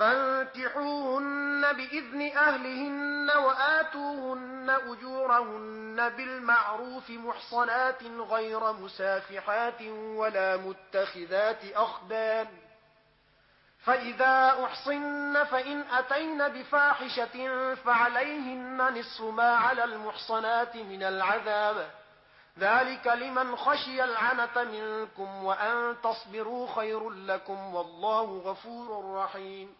فانكحوهن بإذن أهلهن وآتوهن أجورهن بالمعروف محصنات غير مسافحات ولا متخذات أخبان فإذا أحصن فإن أتين بفاحشة فعليهن نصف ما على المحصنات من العذاب. ذلك لمن خشي العنة منكم وأن تصبروا خير لكم والله غفور رحيم.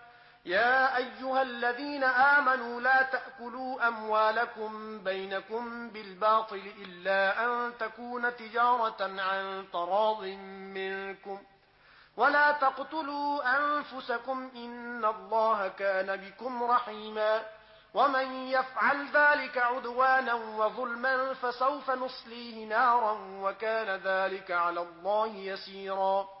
يا أيها الذين آمنوا لا تأكلوا أموالكم بينكم بالباطل إلا أن تكون تجارة عن طراض منكم ولا تقتلوا أنفسكم إن الله كان بكم رحيما ومن يفعل ذلك عدوانا وظلما فسوف نصليه نارا وكان ذلك على الله يسيرا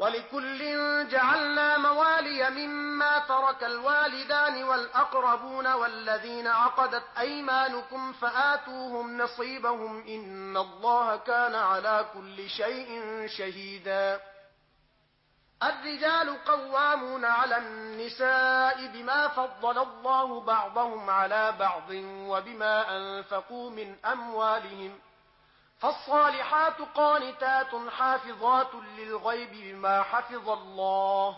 ولكل جعلنا موالي مما ترك الوالدان والأقربون والذين عقدت أيمانكم فآتوهم نصيبهم إن الله كان على كل شيء شهيدا. الرجال قوامون على النساء بما فضل الله بعضهم على بعض وبما أنفقوا من أموالهم فالصالحات قانتات حافظات للغيب بما حفظ الله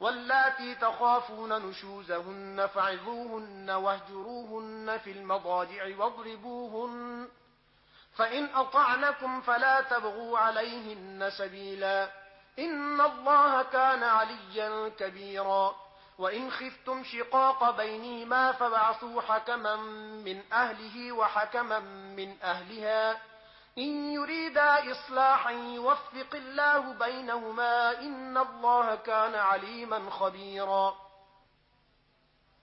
واللاتي تخافون نشوزهن فعظوهن واهجروهن في المضاجع واضربوهن فإن أطعنكم فلا تبغوا عليهن سبيلا إن الله كان عليا كبيرا وإن خفتم شقاق بينهما فبعثوا حكما من أهله وحكما من أهلها إن يريدا إصلاحا يوفق الله بينهما إن الله كان عليما خبيرا.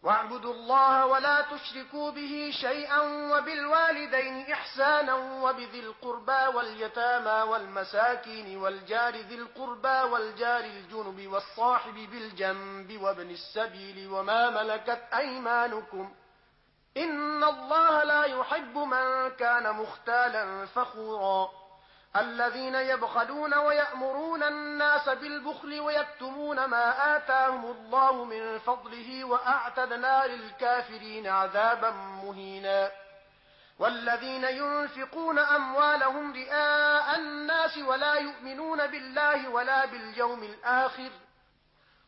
واعبدوا الله ولا تشركوا به شيئا وبالوالدين إحسانا وبذي القربى واليتامى والمساكين والجار ذي القربى والجار الجنب والصاحب بالجنب وابن السبيل وما ملكت أيمانكم ۖ ان الله لا يحب من كان مختالا فخورا. الذين يبخلون ويأمرون الناس بالبخل ويكتمون ما آتاهم الله من فضله وأعتدنا للكافرين عذابا مهينا. والذين ينفقون أموالهم رئاء الناس ولا يؤمنون بالله ولا باليوم الآخر.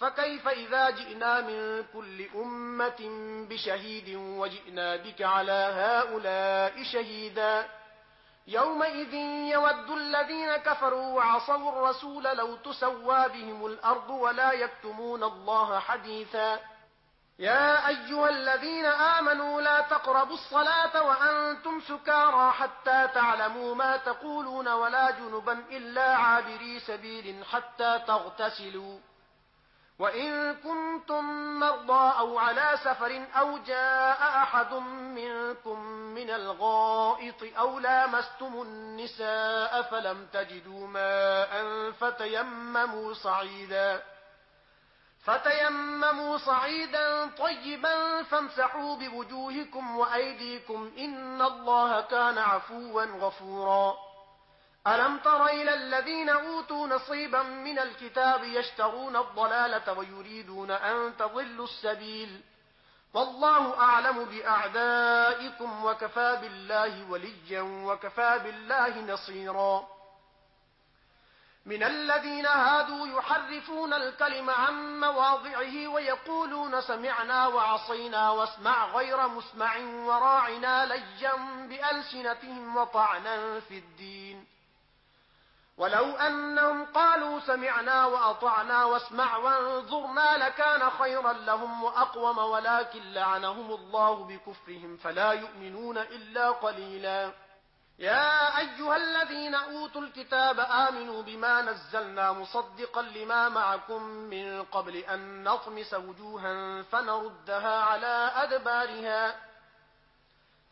فكيف إذا جئنا من كل أمة بشهيد وجئنا بك على هؤلاء شهيدا يومئذ يود الذين كفروا وعصوا الرسول لو تسوى بهم الأرض ولا يكتمون الله حديثا يا أيها الذين آمنوا لا تقربوا الصلاة وأنتم سكارى حتى تعلموا ما تقولون ولا جنبا إلا عابري سبيل حتى تغتسلوا وَإِن كُنتُم مَّرْضَىٰ أَوْ عَلَىٰ سَفَرٍ أَوْ جَاءَ أَحَدٌ مِّنكُم مِّنَ الْغَائِطِ أَوْ لَامَسْتُمُ النِّسَاءَ فَلَمْ تَجِدُوا مَاءً فَتَيَمَّمُوا صَعِيدًا فتيمموا صعيدا طيبا فامسحوا بوجوهكم وأيديكم إن الله كان عفوا غفورا ألم تر إلى الذين أوتوا نصيبا من الكتاب يشترون الضلالة ويريدون أن تضلوا السبيل؟ والله أعلم بأعدائكم وكفى بالله وليا وكفى بالله نصيرا. من الذين هادوا يحرفون الكلم عن مواضعه ويقولون سمعنا وعصينا واسمع غير مسمع وراعنا ليا بألسنتهم وطعنا في الدين. ولو أنهم قالوا سمعنا وأطعنا واسمع وانظرنا لكان خيرا لهم وأقوم ولكن لعنهم الله بكفرهم فلا يؤمنون إلا قليلا. يا أيها الذين أوتوا الكتاب آمنوا بما نزلنا مصدقا لما معكم من قبل أن نطمس وجوها فنردها على أدبارها.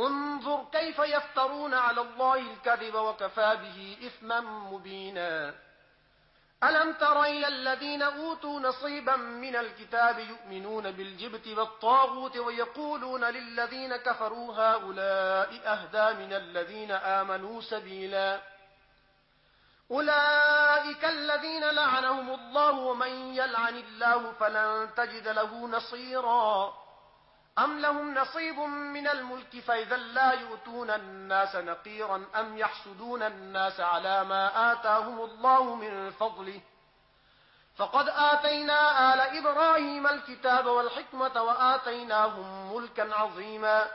انظر كيف يفترون على الله الكذب وكفى به إثما مبينا. ألم تر إلى الذين أوتوا نصيبا من الكتاب يؤمنون بالجبت والطاغوت ويقولون للذين كفروا هؤلاء أهدى من الذين آمنوا سبيلا. أولئك الذين لعنهم الله ومن يلعن الله فلن تجد له نصيرا. أم لهم نصيب من الملك فإذا لا يؤتون الناس نقيرا أم يحسدون الناس على ما آتاهم الله من فضله فقد آتينا آل إبراهيم الكتاب والحكمة وآتيناهم ملكا عظيما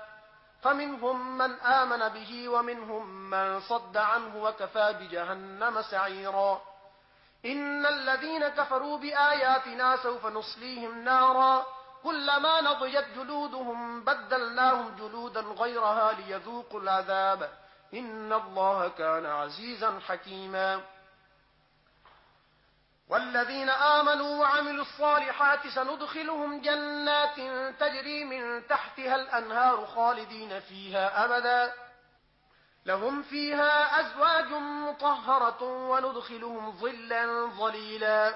فمنهم من آمن به ومنهم من صد عنه وكفى بجهنم سعيرا إن الذين كفروا بآياتنا سوف نصليهم نارا كلما نضجت جلودهم بدلناهم جلودا غيرها ليذوقوا العذاب. إن الله كان عزيزا حكيما. والذين آمنوا وعملوا الصالحات سندخلهم جنات تجري من تحتها الأنهار خالدين فيها أبدا. لهم فيها أزواج مطهرة وندخلهم ظلا ظليلا.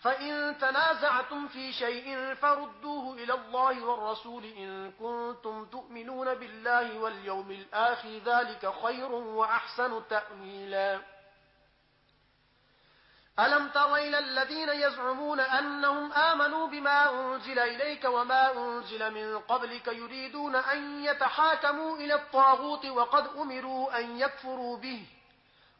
فإن تنازعتم في شيء فردوه إلى الله والرسول إن كنتم تؤمنون بالله واليوم الآخر ذلك خير وأحسن تأويلا. ألم تر إلى الذين يزعمون أنهم آمنوا بما أنزل إليك وما أنزل من قبلك يريدون أن يتحاكموا إلى الطاغوت وقد أمروا أن يكفروا به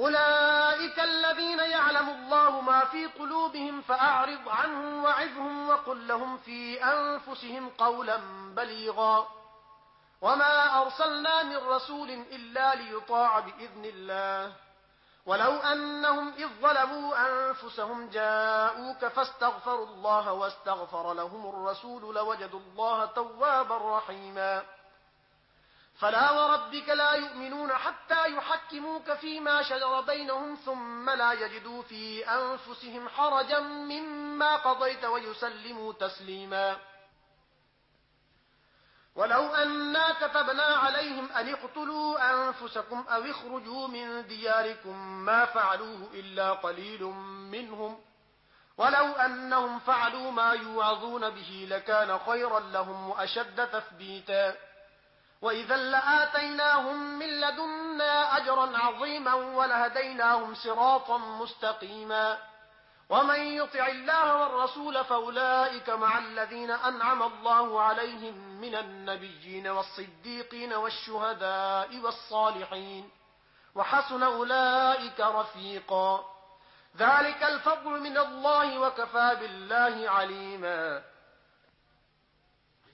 أولئك الذين يعلم الله ما في قلوبهم فأعرض عنهم وعذهم وقل لهم في أنفسهم قولا بليغا وما أرسلنا من رسول إلا ليطاع بإذن الله ولو أنهم إذ ظلموا أنفسهم جاءوك فاستغفروا الله واستغفر لهم الرسول لوجدوا الله توابا رحيما فلا وربك لا يؤمنون حتى يحكموك فيما شجر بينهم ثم لا يجدوا في أنفسهم حرجا مما قضيت ويسلموا تسليما. ولو أنا كتبنا عليهم أن اقتلوا أنفسكم أو اخرجوا من دياركم ما فعلوه إلا قليل منهم. ولو أنهم فعلوا ما يوعظون به لكان خيرا لهم وأشد تثبيتا. وإذا لآتيناهم من لدنا أجرا عظيما ولهديناهم صراطا مستقيما ومن يطع الله والرسول فأولئك مع الذين أنعم الله عليهم من النبيين والصديقين والشهداء والصالحين وحسن أولئك رفيقا ذلك الفضل من الله وكفى بالله عليما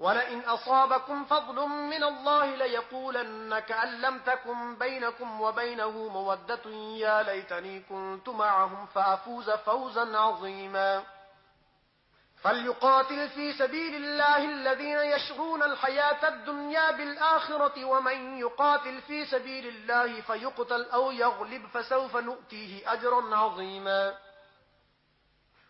ولئن أصابكم فضل من الله ليقولن كأن لم تكن بينكم وبينه مودة يا ليتني كنت معهم فأفوز فوزا عظيما. فليقاتل في سبيل الله الذين يشعون الحياة الدنيا بالآخرة ومن يقاتل في سبيل الله فيقتل أو يغلب فسوف نؤتيه أجرا عظيما.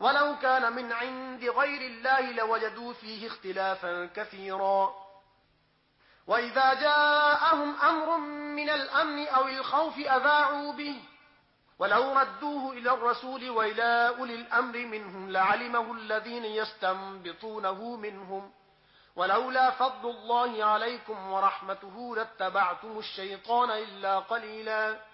ولو كان من عند غير الله لوجدوا فيه اختلافا كثيرا. وإذا جاءهم أمر من الأمن أو الخوف أذاعوا به. ولو ردوه إلى الرسول وإلى أولي الأمر منهم لعلمه الذين يستنبطونه منهم. ولولا فضل الله عليكم ورحمته لاتبعتم الشيطان إلا قليلاً.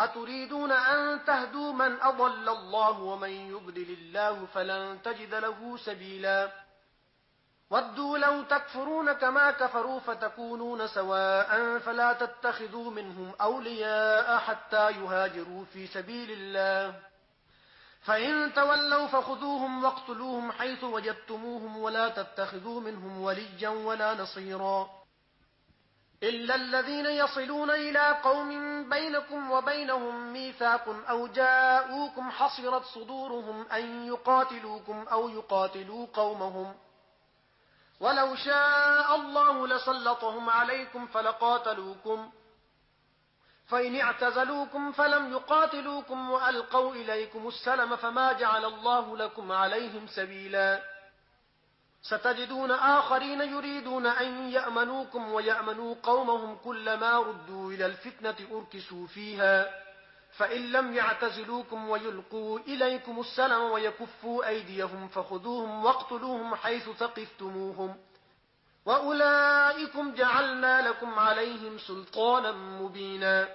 أتريدون أن تهدوا من أضل الله ومن يبدل الله فلن تجد له سبيلا. ودوا لو تكفرون كما كفروا فتكونون سواء فلا تتخذوا منهم أولياء حتى يهاجروا في سبيل الله. فإن تولوا فخذوهم واقتلوهم حيث وجدتموهم ولا تتخذوا منهم وليا ولا نصيرا. إلا الذين يصلون إلى قوم بينكم وبينهم ميثاق أو جاءوكم حصرت صدورهم أن يقاتلوكم أو يقاتلوا قومهم ولو شاء الله لسلطهم عليكم فلقاتلوكم فإن اعتزلوكم فلم يقاتلوكم وألقوا إليكم السلم فما جعل الله لكم عليهم سبيلاً ستجدون آخرين يريدون أن يأمنوكم ويأمنوا قومهم كلما ردوا إلى الفتنة أركسوا فيها فإن لم يعتزلوكم ويلقوا إليكم السلام ويكفوا أيديهم فخذوهم واقتلوهم حيث ثقفتموهم وأولئكم جعلنا لكم عليهم سلطانا مبينا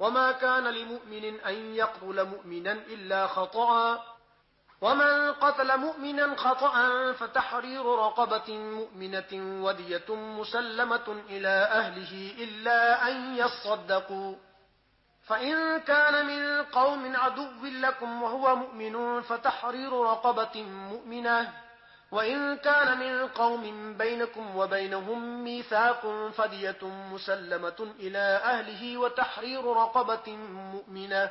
وما كان لمؤمن أن يقتل مؤمنا إلا خطأا ومن قتل مؤمنا خطأ فتحرير رقبة مؤمنة ودية مسلمة إلى أهله إلا أن يصدقوا. فإن كان من قوم عدو لكم وهو مؤمن فتحرير رقبة مؤمنة. وإن كان من قوم بينكم وبينهم ميثاق فدية مسلمة إلى أهله وتحرير رقبة مؤمنة.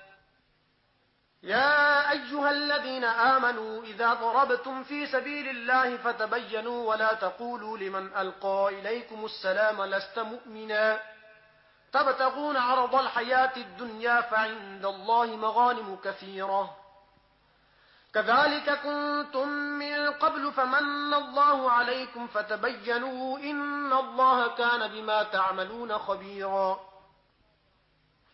يا أيها الذين آمنوا إذا ضربتم في سبيل الله فتبينوا ولا تقولوا لمن ألقى إليكم السلام لست مؤمنا. تبتغون عرض الحياة الدنيا فعند الله مغانم كثيرة. كذلك كنتم من قبل فمن الله عليكم فتبينوا إن الله كان بما تعملون خبيرا.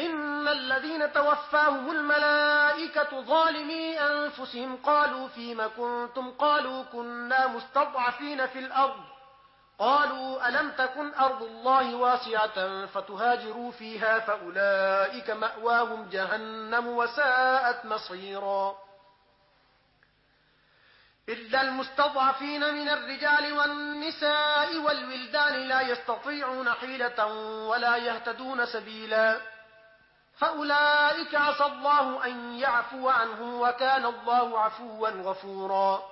إن الذين توفاهم الملائكة ظالمي أنفسهم قالوا فيما كنتم قالوا كنا مستضعفين في الأرض قالوا ألم تكن أرض الله واسعة فتهاجروا فيها فأولئك مأواهم جهنم وساءت مصيرا إلا المستضعفين من الرجال والنساء والولدان لا يستطيعون حيلة ولا يهتدون سبيلا فأولئك عصى الله أن يعفو عنهم وكان الله عفوا غفورا.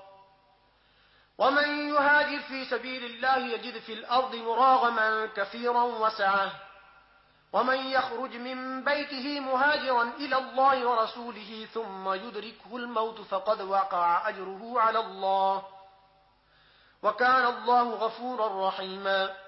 ومن يهاجر في سبيل الله يجد في الأرض مراغما كثيرا وسعه. ومن يخرج من بيته مهاجرا إلى الله ورسوله ثم يدركه الموت فقد وقع أجره على الله. وكان الله غفورا رحيما.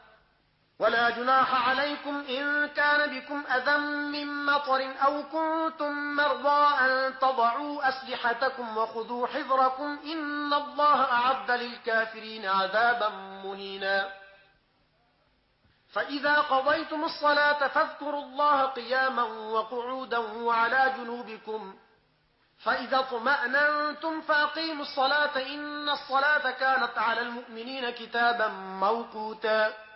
ولا جناح عليكم إن كان بكم أذى من مطر أو كنتم مرضى أن تضعوا أسلحتكم وخذوا حذركم إن الله أعد للكافرين عذابا مهينا. فإذا قضيتم الصلاة فاذكروا الله قياما وقعودا وعلى جنوبكم. فإذا طمأننتم فأقيموا الصلاة إن الصلاة كانت على المؤمنين كتابا موقوتا.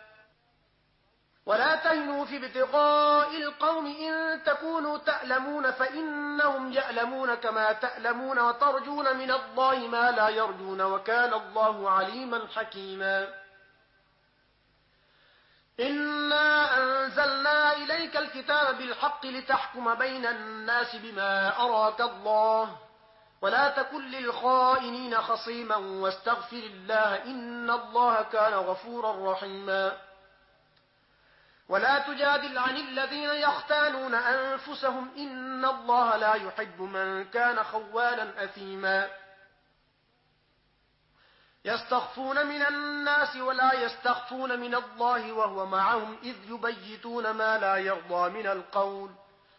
ولا تهنوا في ابتغاء القوم إن تكونوا تألمون فإنهم يألمون كما تألمون وترجون من الله ما لا يرجون وكان الله عليما حكيما. إنا أنزلنا إليك الكتاب بالحق لتحكم بين الناس بما أراك الله ولا تكن للخائنين خصيما واستغفر الله إن الله كان غفورا رحيما. ولا تجادل عن الذين يختانون أنفسهم إن الله لا يحب من كان خوالا أثيما. يستخفون من الناس ولا يستخفون من الله وهو معهم إذ يبيتون ما لا يرضى من القول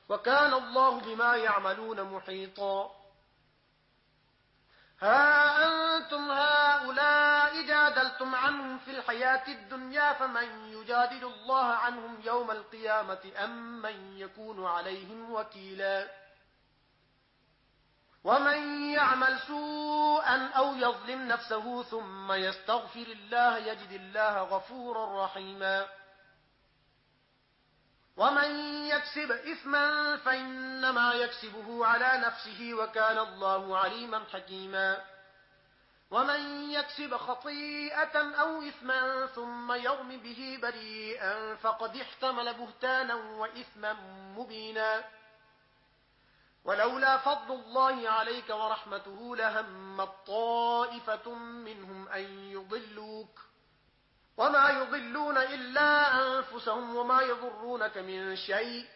وكان الله بما يعملون محيطا. ها أنتم هؤلاء جادلتم عنهم في الحياة الدنيا فمن يجادل الله عنهم يوم القيامة أم من يكون عليهم وكيلا ومن يعمل سوءا أو يظلم نفسه ثم يستغفر الله يجد الله غفورا رحيما ومن يكسب إثما فإنما يكسبه على نفسه وكان الله عليما حكيما ومن يكسب خطيئة أو إثما ثم يغم به بريئا فقد احتمل بهتانا وإثما مبينا. ولولا فضل الله عليك ورحمته لهم الطائفة منهم أن يضلوك. وما يضلون إلا أنفسهم وما يضرونك من شيء.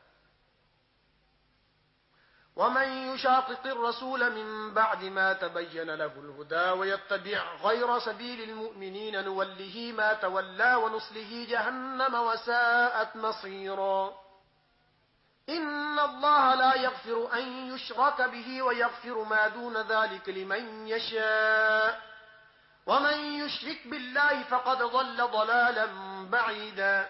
ومن يشاقق الرسول من بعد ما تبين له الهدى ويتبع غير سبيل المؤمنين نوله ما تولى ونصله جهنم وساءت مصيرا. إن الله لا يغفر أن يشرك به ويغفر ما دون ذلك لمن يشاء. ومن يشرك بالله فقد ضل ضلالا بعيدا.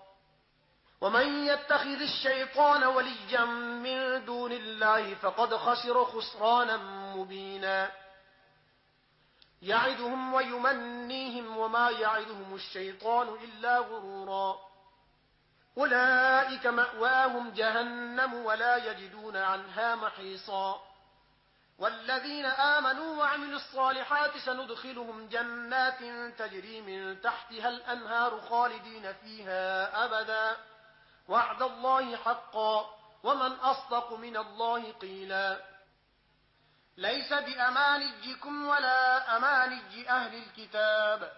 ومن يتخذ الشيطان وليا من دون الله فقد خسر خسرانا مبينا. يعدهم ويمنيهم وما يعدهم الشيطان إلا غرورا. أولئك مأواهم جهنم ولا يجدون عنها محيصا. والذين آمنوا وعملوا الصالحات سندخلهم جنات تجري من تحتها الأنهار خالدين فيها أبداً. وعد الله حقا ومن أصدق من الله قيلا. ليس بأمانجكم ولا أمانج أهل الكتاب.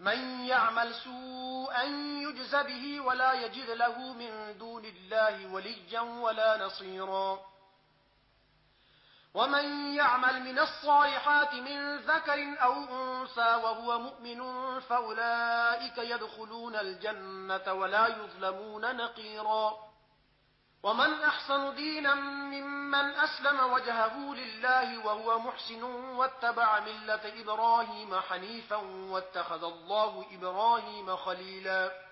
من يعمل سوءا يجز به ولا يجد له من دون الله وليا ولا نصيرا. ومن يعمل من الصالحات من ذكر أو أنسى وهو مؤمن فأولئك يدخلون الجنة ولا يظلمون نقيرا. ومن أحسن دينا ممن أسلم وجهه لله وهو محسن واتبع ملة إبراهيم حنيفا واتخذ الله إبراهيم خليلا.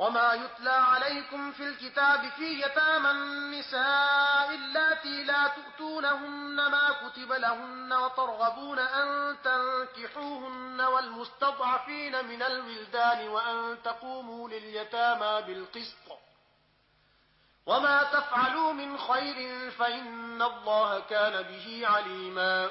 وما يتلى عليكم في الكتاب في يتامى النساء اللاتي لا تؤتونهن ما كتب لهن وترغبون أن تنكحوهن والمستضعفين من الولدان وأن تقوموا لليتامى بالقسط. وما تفعلوا من خير فإن الله كان به عليماً.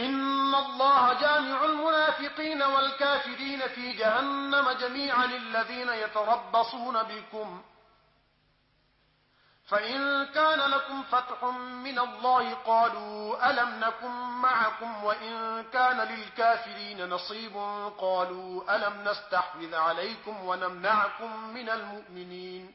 إن الله جامع المنافقين والكافرين في جهنم جميعا الذين يتربصون بكم فإن كان لكم فتح من الله قالوا ألم نكن معكم وإن كان للكافرين نصيب قالوا ألم نستحفذ عليكم ونمنعكم من المؤمنين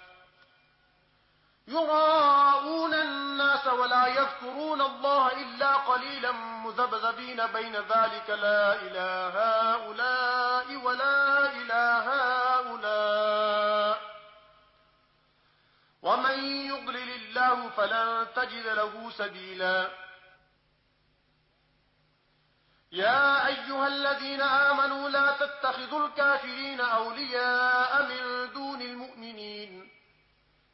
يراؤون الناس ولا يذكرون الله إلا قليلا مذبذبين بين ذلك لا إله هؤلاء ولا إله هؤلاء ومن يضلل الله فلن تجد له سبيلا يا أيها الذين آمنوا لا تتخذوا الكافرين أولياء من دون المؤمنين